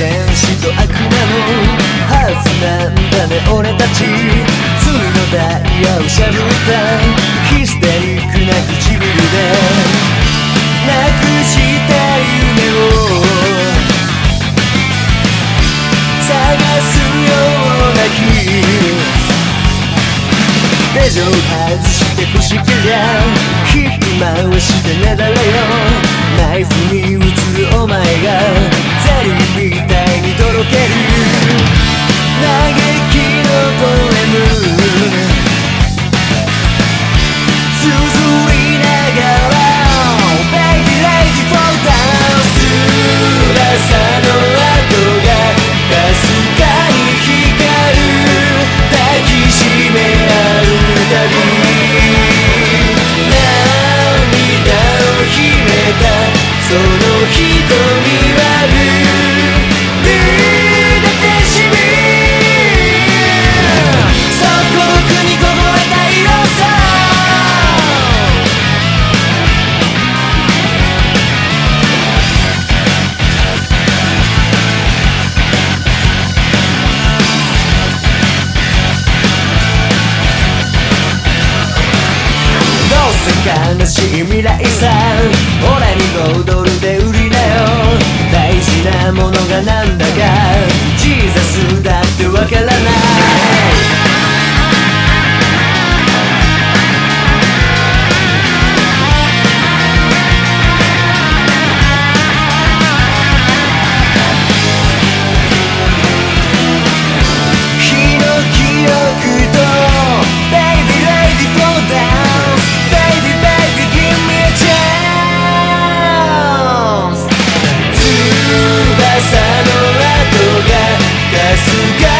天使と悪魔のはずなんだね俺たち鶴のダイヤをしゃぶったヒステリックな唇でなくした夢を探すような気手錠外して腰ゃら引っ回してなだれよナイフに映るお前がける嘆きのポエム綴りながら Baby lazy for dance 翼の跡がかすかに光る抱きしめ合うたび涙を秘めたその瞳悲しい未来さ俺に踊るすか